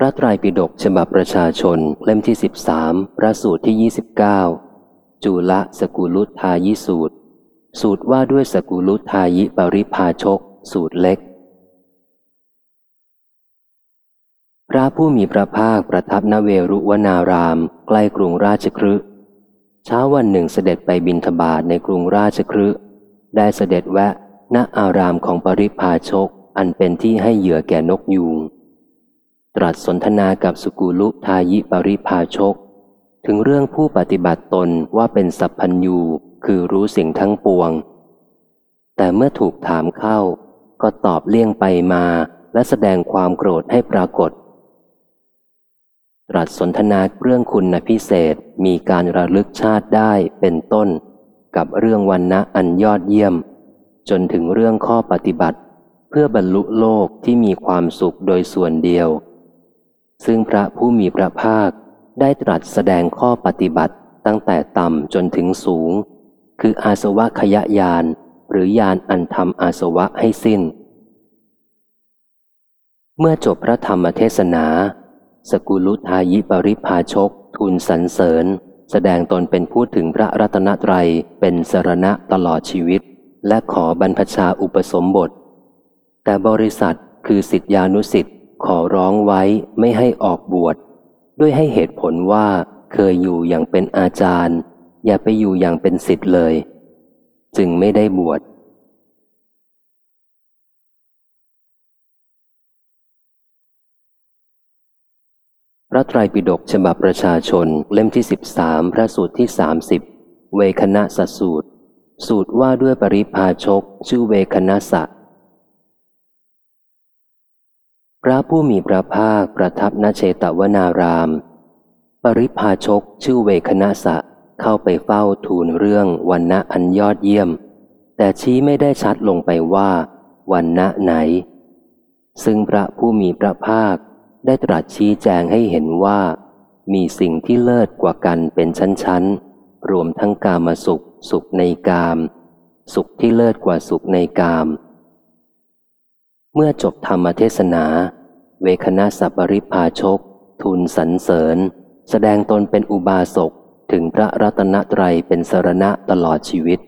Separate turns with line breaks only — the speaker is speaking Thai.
พระไตรปิฎกฉบับประชาชนเล่มที่สิบสามพระสูตรที่ยี่สิบเก้าจุลสกุลุทายิสูตร สูตรว่าด้วยสกุลุทายิปริภาชก สูตรเล็ก พระผู้มีพระภาคประทับนเวรุวนาราม ใกล้กรุงราชครืเช้าวันหนึ่งเสด็จไปบินทบาทในกรุงราชครืได้เสด็จแวะณอารามของปริพาชก อันเป็นที่ให้เหยื่อแก่นกยูง ตรัสสนทนากับสุกุลุทายิปริพาชก ถึงเรื่องผู้ปฏิบัติตนว่าเป็นสัพพัญยูคือรู้สิ่งทั้งปวง แต่เมื่อถูกถามเข้า ก็ตอบเลี่ยงไปมาและแสดงความโกรธให้ปรากฏ ตรัสสนทนาเรื่องคุณพิเศษมีการระลึกชาติได้เป็นต้น กับเรื่องวันนะอันยอดเยี่ยม จนถึงเรื่องข้อปฏิบัติ เพื่อบรรลุโลกที่มีความสุขโดยส่วนเดียว ซึ่งพระผู้มีพระภาคได้ตรัสแสดงข้อปฏิบัติตั้งแต่ต่ำจนถึงสูง คืออาสวะขยะยาน หรือยานอันทำอาสวะให้สิ้น เมื่อจบพระธรรมเทศนา สกุลุทายิปริภาชก ทูลสรรเสริญ แสดงตนเป็นผู้ถึงพระรัตนตรัยเป็นสรณะตลอดชีวิต และขอบรรพชาอุปสมบท แต่บริษัทคือสิทธิานุสิทธิ ขอร้องไว้ไม่ให้ออกบวชด้วยให้เหตุผลว่าเคยอยู่อย่างเป็นอาจารย์ อย่าไปอยู่อย่างเป็นสิทธิ์เลย จึงไม่ได้บวชพระไตรปิฎกฉบับประชาชนเล่มที่สิบสามพระสูตรที่สามสิบเวคณะสสูตร สูตรว่าด้วยปริพาชก ชื่อเวคณะสะ พระผู้มีพระภาคประทับณเชตวนาราม ปริพาชกชื่อเวคณะสะเข้าไปเฝ้าทูลเรื่องวันณะอันยอดเยี่ยม แต่ชี้ไม่ได้ชัดลงไปว่าวันณะไหน ซึ่งพระผู้มีพระภาคได้ตรัสชี้แจงให้เห็นว่า มีสิ่งที่เลิศกว่ากันเป็นชั้นๆ รวมทั้งกามสุข สุขในกาม สุขที่เลิศกว่าสุขในกาม เมื่อจบธรรมเทศนา เวคณะสัปริพาชก ทูลสรรเสริญ แสดงตนเป็นอุบาสกถึงพระรัตนตรัยเป็นสรณะตลอดชีวิต